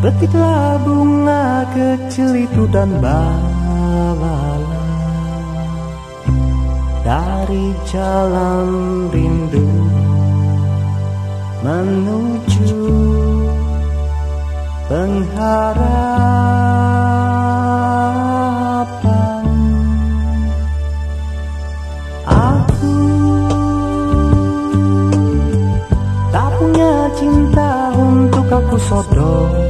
Petiklah bunga kecil itu dan bawalah Dari jalan rindu Menuju pengharapan. Aku tak punya cinta untuk aku sodorkan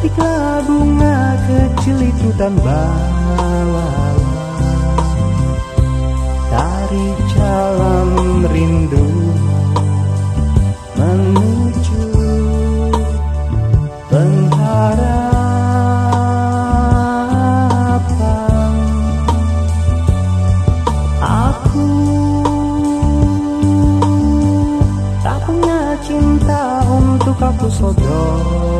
petiklah bunga kecil itu dan bawalah dari jalan rindu menuju pengharapan aku tak punya cinta untuk aku sodor